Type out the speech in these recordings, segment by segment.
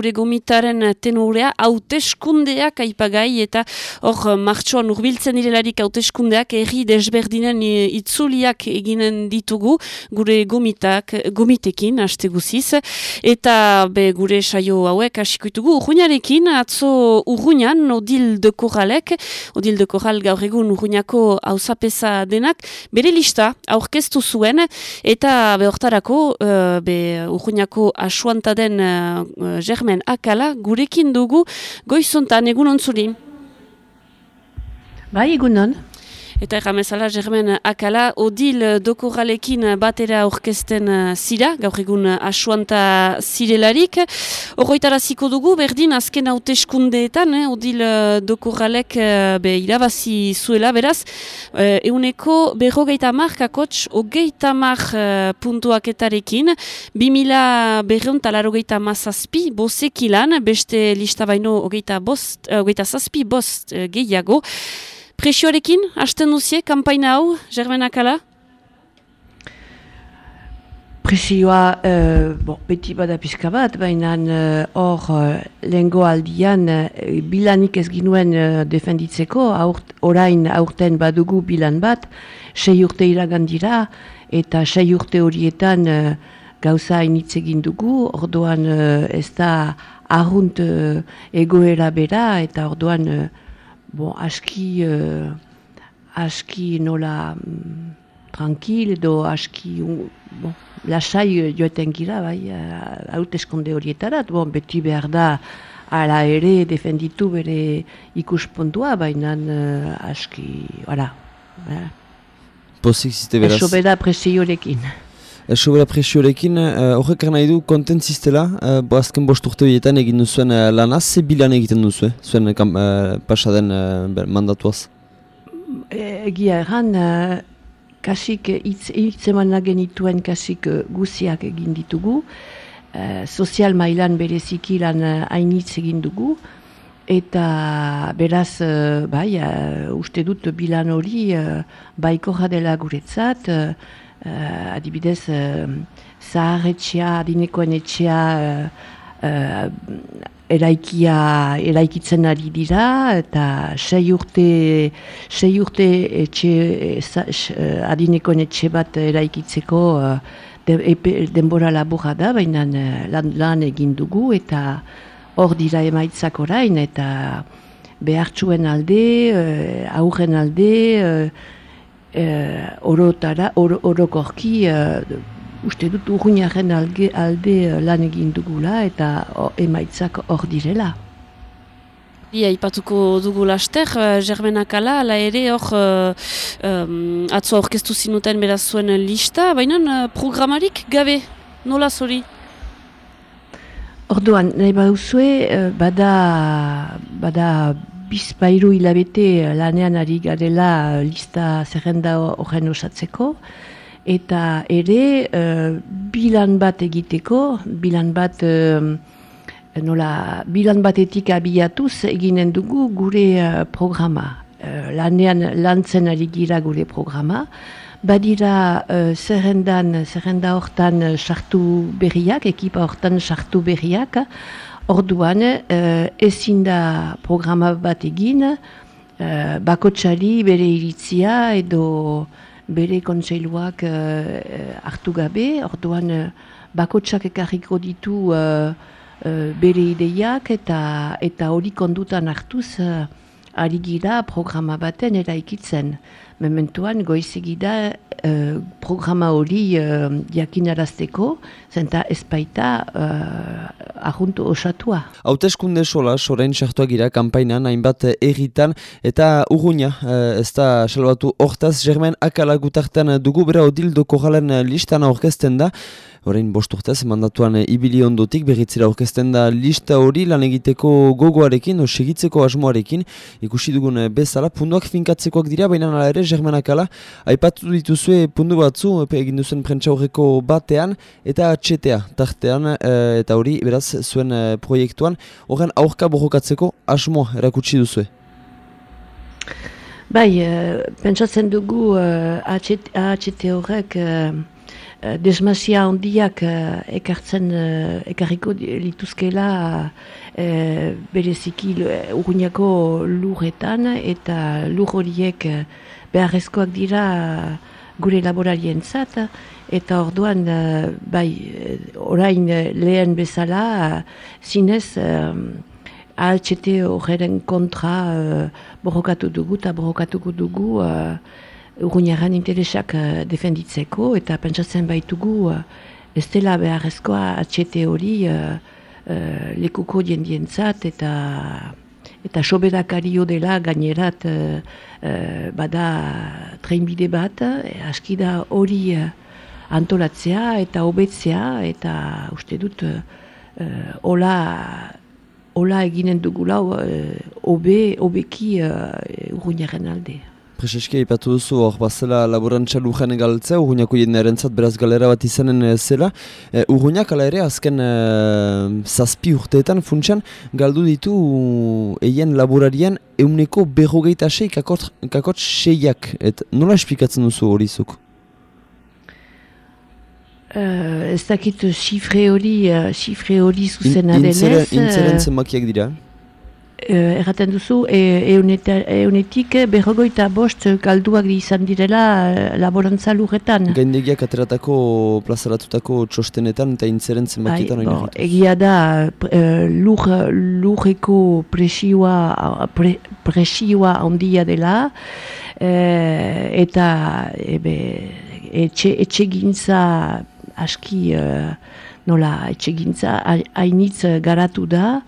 gure gomitaren tenorea hauteskundeak aipagai eta hor martxoan urbiltzen direlarik hauteskundeak erri desberdinen itzuliak eginen ditugu gure gomitak, gomitekin haste guziz. Eta be, gure saio hauek hasikoitugu urruñarekin atzo urruñan odil de korralek odil de korral gaur egun urruñako hausapesa denak bere lista aurkeztu zuen. Eta behortarako uh, be urruñako asuanta den uh, germen akala gurekin dugu goizontan egun ontzuri. Bai, egunon. Eta erramezala, Germen Akala, Odil Dokoralekin batera orkesten uh, zira, gaur egun asuanta zirelarik. Horroitara ziko dugu, berdin, azken hauteskundeetan, eh, Odil Dokoralek uh, be, irabazi zuela, beraz, uh, euneko berrogeita mar, kakotx, ogeita mar uh, puntuaketarekin, bimila berreun talarogeita mazazpi, bosekilan, beste lista baino ogeita, bost, ogeita zazpi, bost gehiago, Presioarekin, hasten duzie, kampaina hau, Germenakala? Presioa, uh, bon, beti bada pizka bat, baina hor uh, lehengo aldian uh, bilanik ez ginuen uh, defenditzeko, aurt, orain aurten badugu bilan bat, sei urte iragandira, eta sei urte horietan uh, gauza initz egin dugu, orduan uh, ez da arrunt uh, egoera bera, eta orduan uh, bon, aski, uh, aski nola um, tranquil edo aski bon, lasai joeten gira, bai, uh, hauteskonde horietarat, bon, beti behar da ala ere defenditu bere ikuspontua, baina uh, aski, hala. Eh. Pozik ziste beraz? Eso beda presiorekin. Sobera presiorekin, horrek uh, nahi du kontentzistela, uh, azken bost urte horietan egin duzuen uh, lanaz, ze bilan egiten duzu, zuen uh, pasaden uh, mandatuaz? Egia erran, uh, kasik hitz eman genituen kasik uh, guziak egin ditugu, uh, sozial mailan bereziki lan hainitz uh, egin dugu, eta beraz, bai, uh, uste dut bilan hori baiko jadela guretzat, uh, adibidez uh, zaharretxea, adinekoen etxea uh, uh, eraikia, eraikitzen ari dira eta sei urte, sei urte etxe, adinekoen etxe bat eraikitzeko de, epe, denbora laburra da, baina lan, lan egin dugu eta hor dira emaitzak orain eta behartxuen alde, aurren alde, eh, orotara, or, orokorki uh, uste dut urruñaren alde, alde uh, lan egin dugula eta o, emaitzak hor direla. Ia, ipatuko dugu laster, uh, Germenakala, ala ere hor uh, um, atzo orkestu zinuten beraz zuen lista, baina uh, programarik gabe, nola zori? Orduan, nahi baduzue, bada, bada bizpairu hilabete eh, lanean ari garela eh, lista zerrenda horren osatzeko, eta ere uh, bilan bat egiteko, bilan bat nola, bilan batetik abiatuz eginen dugu gure uh, programa. Uh, lanean lantzen ari gira gure programa, badira uh, zerrendan, zerrenda hortan sartu berriak, ekipa hortan sartu berriak, Orduan, uh, ezin da programa bat egin, uh, bakotxari bere iritzia edo bere kontseiluak uh, hartu gabe, orduan uh, bakotxak ekarriko ditu uh, bere ideiak eta eta hori kondutan hartuz uh, ari gira programa baten eraikitzen. Mementuan goizegida uh, programa hori uh, jakinarazteko, zenta ezpaita uh, ahuntu osatua. Hauteskunde sola, sorain sartuak gira, kampainan, hainbat erritan, eta urruña, uh, ez da salbatu hortaz, germen akala gutartan dugu, bera odildo korralen listan aurkezten da, Horein bost urtez, mandatuan ibili ondotik, berritzera orkesten da lista hori lan egiteko gogoarekin, o segitzeko asmoarekin, ikusi dugun bezala, punduak finkatzekoak dira, baina nala ere, Germanakala, aipatu dituzue pundu batzu, egin duzen prentsa horreko batean, eta atxetea, tartean, eh, eta hori, beraz, zuen eh, proiektuan, horren aurka borrokatzeko asmoa erakutsi duzue. Bai, uh, pentsatzen dugu uh, atxete horrek desmasia handiak ekartzen ekarriko lituzkela bereziki urruñako lurretan eta lur horiek beharrezkoak dira gure laborarien eta orduan, bai, orain lehen bezala, zinez, AHT horren kontra uh, borrokatu dugu eta borrokatuko dugu urruñaran interesak uh, defenditzeko eta pentsatzen baitugu uh, ez dela beharrezkoa AHT hori uh, uh, lekuko jendientzat eta eta soberakario dela gainerat uh, bada treinbide bat, aski da hori antolatzea eta hobetzea eta uste dut uh, hola hola eginen dugula uh, obe, obeki uh, urruñaren alde. Prezeski, ipatu duzu hor bazela laborantza lujan egaltzea, urruñako jendearen zat beraz galera bat izanen eh, zela. E, urruñak ala ere azken e, zazpi urteetan funtsan galdu ditu eien laborarien euneko berrogeita sei kakot seiak. Et nola esplikatzen duzu hori zuk? Uh, ez dakit sifre hori, uh, hori zuzena In, denez. Intzeren zenbakiak dira? Uh, erraten duzu, eunetik e, berrogoita bost galduak izan direla uh, laborantza lurretan. Gaindegiak ateratako plazaratutako txostenetan eta intzeren zenbakietan bai, Egia da, uh, lur, lurreko presioa, pre, presioa ondia dela, uh, eta ebe, etxe, etxe gintza aski uh, nola etxegintza hainitz garatu da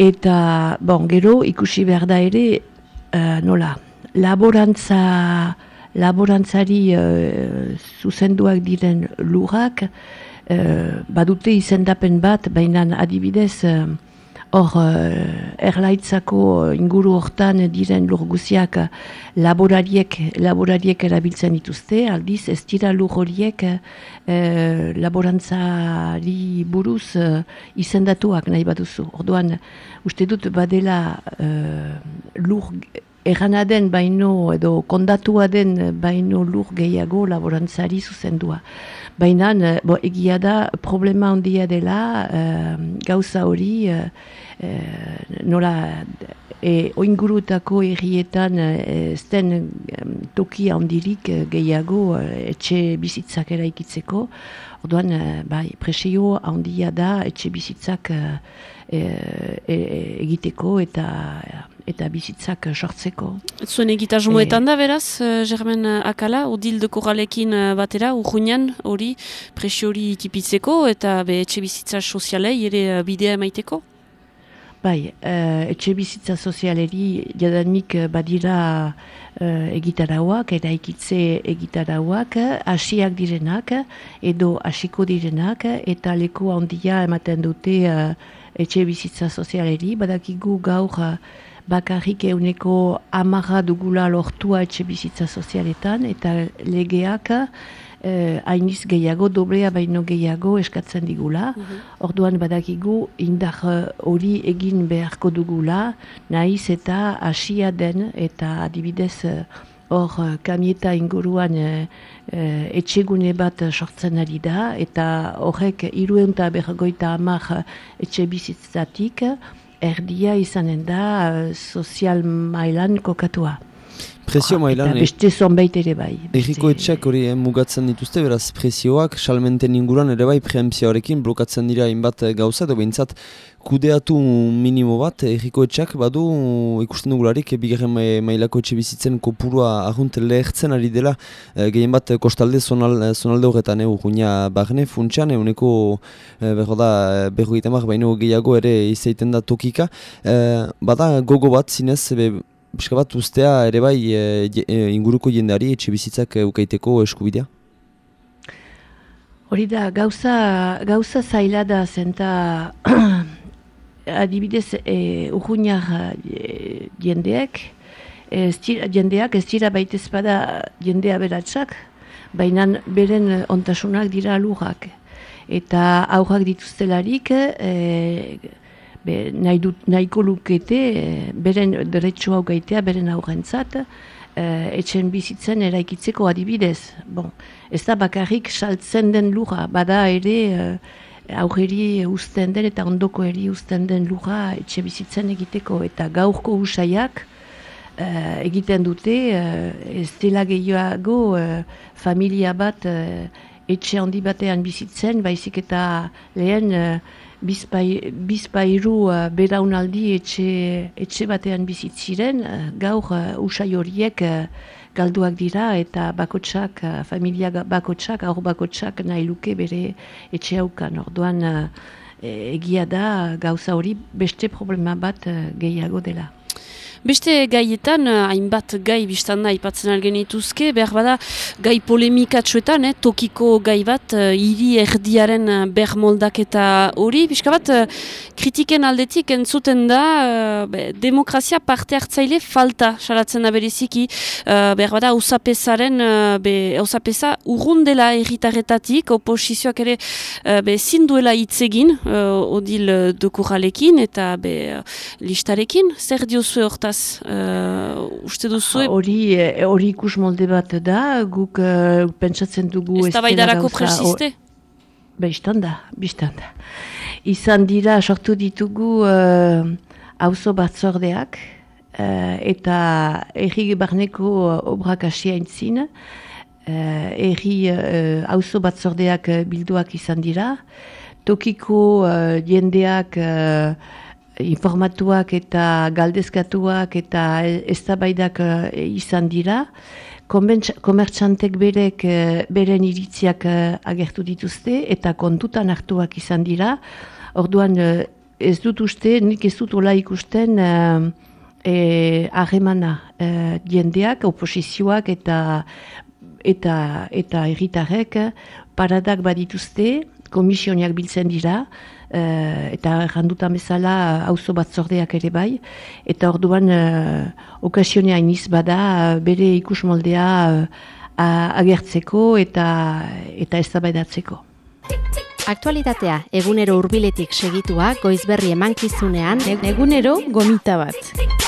eta bon, gero ikusi behar da ere uh, nola laborantza laborantzari uh, zuzenduak diren lurrak uh, badute izendapen bat baina adibidez Hor, uh, erlaitzako inguru hortan diren lurguziak laborariek, laborariek erabiltzen dituzte, aldiz ez dira lur horiek uh, laborantzari buruz uh, izendatuak nahi baduzu. Orduan, uste dut badela uh, lur errana den baino edo kondatua den baino lur gehiago laborantzari zuzendua. Baina, bo, egia da, problema handia dela, gauza hori, Eh, nola e, oingurutako errietan eh, ez den toki handirik eh, gehiago etxe bizitzak eraikitzeko. Orduan, bai, presio handia da etxe bizitzak egiteko eta eta bizitzak sortzeko. Zuen egitasmoetan da beraz, Germen Akala, odildeko galekin batera, urruinan hori presio hori tipitzeko eta be etxe bizitza sozialei ere bidea emaiteko? Bai, uh, etxe bizitza sozialeri jadanik eh, badira uh, egitarauak, eraikitze egitarauak, hasiak direnak edo hasiko direnak eta leku handia ematen dute uh, etxe bizitza sozialeri. Badakigu gaur uh, bakarrik euneko amarra dugula lortua etxe bizitza sozialetan eta legeak eh, hainiz gehiago, doblea baino gehiago eskatzen digula. Mhm. Orduan badakigu indar eh, hori egin beharko dugula, nahiz eta hasia den eta adibidez eh, hor uh, kamieta inguruan uh, etxegune bat sortzen ari da eta horrek iruenta bergoita amak etxe bizitzatik erdia izanen da sozial mailan kokatua. Presio mailan... Eta beste zonbait ere bai. Eriko etxak hori eh, mugatzen dituzte, beraz presioak, salmenten inguruan ere bai preempzioarekin blokatzen dira inbat eh, gauza, edo behintzat kudeatu minimo bat, eriko etxak badu ikusten dugularik, bigarren mailako etxe bizitzen kopurua ahunt lehertzen ari dela, e, gehien bat kostalde zonal, zonalde horretan, e, urguina barne, funtsan, eguneko e, berro da, berro baino gehiago ere izaiten da tokika, e, bada gogo bat zinez, be, Piska bat ustea ere bai e, e, inguruko jendeari etxe bizitzak ukaiteko eskubidea? Hori da, gauza, gauza zaila da zenta adibidez e, urgunar e, jendeak, ez tira, jendeak ez dira baitez bada jendea beratxak, baina beren ontasunak dira lujak. Eta aurrak dituztelarik, e, be, nahi dut, nahiko lukete, beren deretsu hau gaitea, beren aurrentzat, etxen bizitzen eraikitzeko adibidez. Bon, ez da bakarrik saltzen den lura, bada ere uh, aurreri uzten den eta ondoko eri uzten den lura etxe bizitzen egiteko eta gaurko usaiak egiten dute ez dela gehiago familia bat etxe handi batean bizitzen, baizik eta lehen bizpai, bizpairu uh, beraunaldi etxe, etxe batean bizitziren, uh, gaur uh, usai horiek uh, galduak dira eta bakotsak, uh, familia bakotsak, aur bakotsak nahi luke bere etxe haukan. Orduan uh, egia da gauza hori beste problema bat uh, gehiago dela. Beste gaietan, eh, hainbat gai biztan da ipatzen algen ituzke, behar bada gai polemikatsuetan, eh, tokiko gai bat, uh, hiri erdiaren uh, behar moldaketa hori, bizka bat, kritiken aldetik entzuten da, demokrazia parte hartzaile falta, salatzen da beriziki, uh, behar bada, usapesaren, uh, be, usapesa urrundela erritarretatik, oposizioak ere, be, zinduela itzegin, uh, odil dokuralekin, eta be, listarekin, zer diozu horta hortaz, uh, uste duzu? Hori e, hori ikus molde bat da, guk uh, pentsatzen dugu... Ez da baidarako presiste? Ba, iztan da, biztan da. Izan dira, sortu ditugu hauzo uh, batzordeak, uh, eta erri barneko obrak asia intzin, erri hauzo uh, batzordeak bilduak izan dira, tokiko uh, jendeak informatuak eta galdezkatuak eta eztabaidak uh, izan dira. Komertxantek berek uh, beren iritziak uh, agertu dituzte eta kontutan hartuak izan dira. Orduan ez dut uste, nik ez dut ola ikusten harremana e, jendeak, oposizioak eta eta eta erritarrek paradak badituzte, komisioniak biltzen dira, uh, eta janduta bezala auzo bat zordeak ere bai, eta orduan uh, okasionea iniz bada bere ikus moldea agertzeko eta eta eztabaidatzeko. Aktualitatea egunero hurbiletik segitua goizberri emankizunean egunero gomita bat.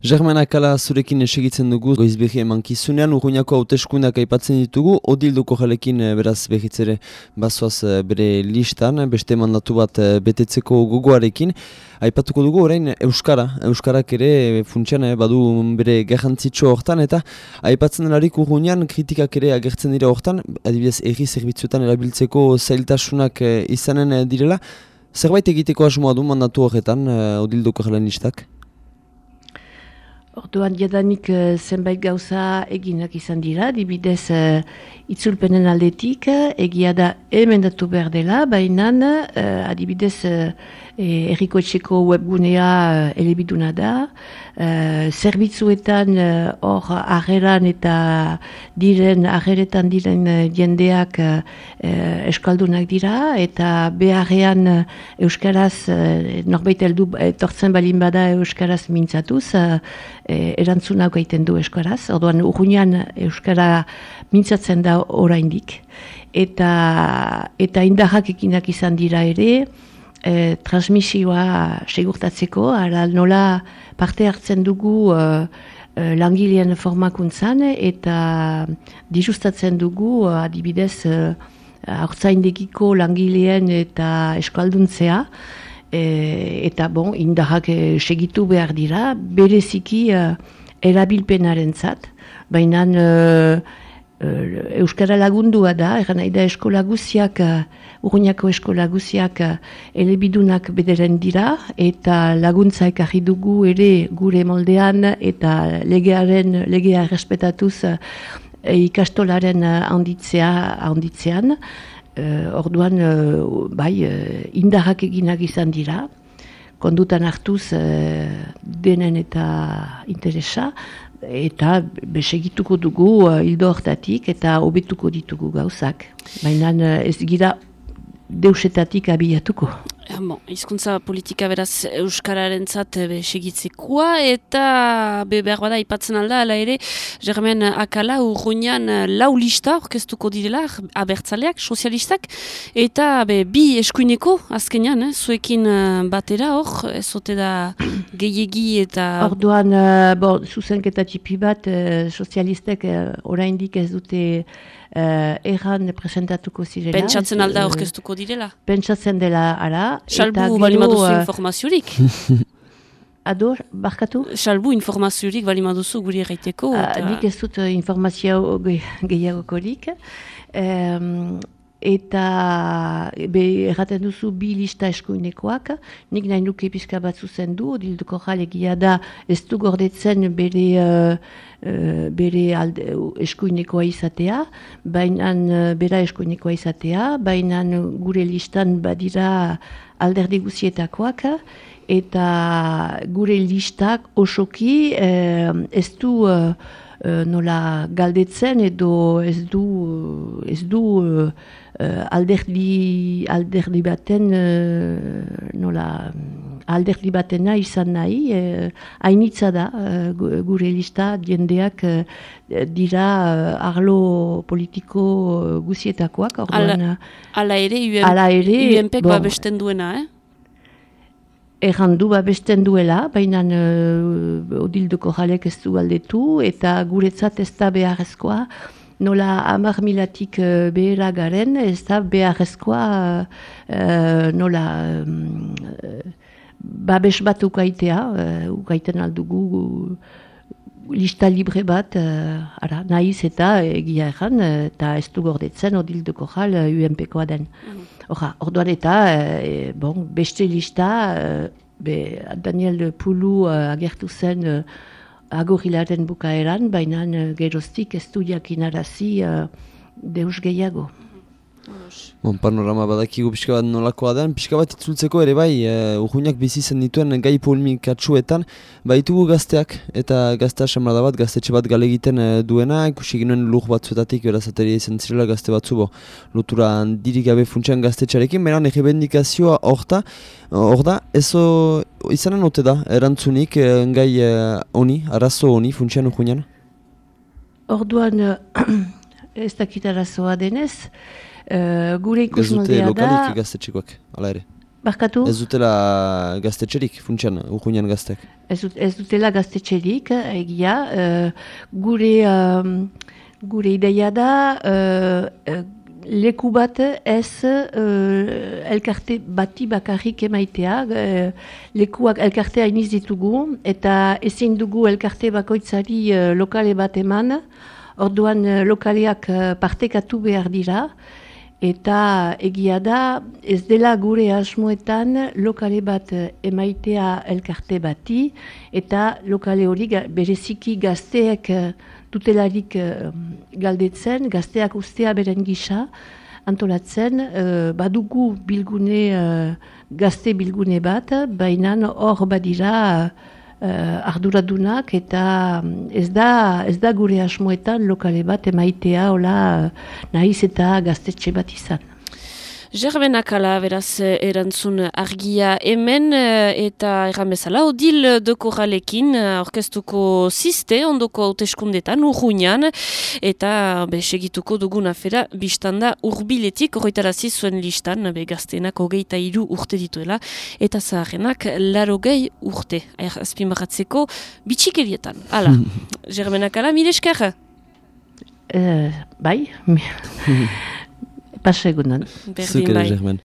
Germana kala zurekin esegitzen dugu goizbehi emankizunean, urruñako hauteskundak aipatzen ditugu, odilduko jalekin eh, beraz behitzere bazoaz eh, bere listan, beste mandatu bat eh, betetzeko gogoarekin. Aipatuko dugu orain Euskara, Euskarak ere funtsian badu bere gehantzitxo hortan, eta aipatzen delarik urruñan kritikak ere agertzen dira hortan, adibidez erri zerbitzuetan erabiltzeko zailtasunak izanen direla. Zerbait egiteko asmoa du mandatu horretan, odilduko jalen listak? Orduan jadanik uh, zenbait gauza eginak izan dira, dibidez uh, itzulpenen aldetik, egia da emendatu behar dela, baina uh, adibidez uh, erriko etxeko webgunea uh, elebiduna da, uh, zerbitzuetan hor uh, ageran eta diren, ageretan diren jendeak uh, eskaldunak dira, eta beharrean Euskaraz, uh, norbait eldu etortzen balin bada Euskaraz mintzatuz, e, erantzuna gaiten du euskaraz. Orduan urruñan euskara mintzatzen da oraindik. Eta eta indarrak ekinak izan dira ere e, transmisioa segurtatzeko ara nola parte hartzen dugu e, langileen formakuntzan eta dijustatzen dugu adibidez e, langileen eta eskalduntzea e, eta bon, indarrak e, segitu behar dira, bereziki e, erabilpenaren zat, baina e, Euskara lagundua da, eran nahi da eskola guziak, e, urruñako eskola guziak e, elebidunak bederen dira, eta laguntza ekarri dugu ere gure moldean, eta legearen, legea respetatuz ikastolaren handitzea, handitzean, orduan, bai, indarrak eginak izan dira, kondutan hartuz denen eta interesa, eta besegituko dugu uh, hildo hortatik eta hobetuko ditugu gauzak. Baina uh, ez gira deusetatik abiatuko. Bon, izkuntza politika beraz Euskararen zat segitzekoa eta be behar bada ipatzen alda, ala ere, Germen Akala urruñan lau lista orkestuko direla, abertzaleak, sozialistak, eta be, bi eskuineko azkenean, eh, zuekin eh, batera hor, ez zote da gehiegi eta... Orduan, uh, bon, zuzenketa txipi bat, uh, sozialistek uh, oraindik ez dute erran presentatuko zirela. Pentsatzen alda orkestuko direla? Pentsatzen dela, ara. Salbu bali maduzu uh, informaziorik? Ador, barkatu? Salbu informaziorik bali maduzu guri erraiteko? Uh, nik ez dut informazio gehiagokorik. Um, eta be, erraten duzu bi lista eskuinekoak, nik nahi nuke pizka bat zuzen du, odilduko jalegia da ez du gordetzen bere, uh, bere alde, eskuinekoa izatea, baina uh, bera eskuinekoa izatea, baina gure listan badira alderdi guzietakoak, eta gure listak osoki uh, ez du nola galdetzen edo ez du, ez du uh, alderdi, alderdi baten uh, nola alderdi batena izan nahi uh, hainitza da uh, gure lista jendeak uh, dira arlo politiko guzietakoak ala, ala ere UNPek bon, babesten duena eh? Erran du babesten duela, baina uh, odilduko jalek ez du galdetu, eta guretzat ez da beharrezkoa, nola amar milatik uh, behera garen, ez da beharrezkoa uh, nola uh, babes bat ukaitea, uh, ukaiten aldugu lista libre bat, uh, ara, nahiz eta egia erran, eta ez du gordetzen odilduko jal uh, UNP-koa den. Mm. orduan eta, bon, beste lista, be, Daniel Pulu uh, agertu zen agorilaren bukaeran, baina uh, geroztik ez du jakinarazi uh, deus gehiago. Bon, panorama badakigu pixka bat nolakoa den, pixka bat itzultzeko ere bai, uh, urguinak bizi zen dituen gai polemikatsuetan, baitugu gazteak, eta gaztea samrada bat, gaztetxe bat gale egiten uh, duena, ikusi ginoen lur batzuetatik, berazateri izan zirela gazte batzu, bo, lotura dirik gabe funtsean gaztetxarekin, beran egebendikazioa horta, hor da, ezo izanen ote da, erantzunik, uh, gai honi, uh, arazo honi, funtsean urguinan? Orduan, ez dakit arazoa denez, Uh, gure ikus da... Ez dute lokalik gaztetxikoak, ala ere? Barkatu? Ez dutela gaztetxerik, funtsian, urkuinan gaztek? Ez, ez dutela gaztetxerik, egia. Uh, gure, um, gure ideia da, uh, leku bat ez uh, elkarte bati bakarrik emaitea. Uh, lekuak elkartea iniz ditugu, eta ezin dugu elkarte bakoitzari uh, lokale bat eman. Orduan lokaleak partekatu behar dira eta egia da ez dela gure asmoetan lokale bat eh, emaitea elkarte bati eta lokale hori bereziki gazteek eh, tutelarik eh, galdetzen, gazteak ustea beren gisa antolatzen, badugu bilgune, gazte bilgune bat, baina hor badira arduradunak eta mm, ez da, ez da gure asmoetan lokale bat emaitea hola nahiz eta gaztetxe bat izan. Gerbenakala beraz erantzun argia hemen eh, eta erran bezala odil doko jalekin eh, orkestuko ziste ondoko hauteskundetan urruñan eta be, segituko dugun afera biztanda urbiletik horretarazi zuen listan be, gaztenak hogeita iru urte dituela eta zaharenak laro gehi urte azpimaratzeko bitxikerietan. Hala, Gerbenakala, mire eskerra? Uh, bai, Pas egunan. Berdin bai.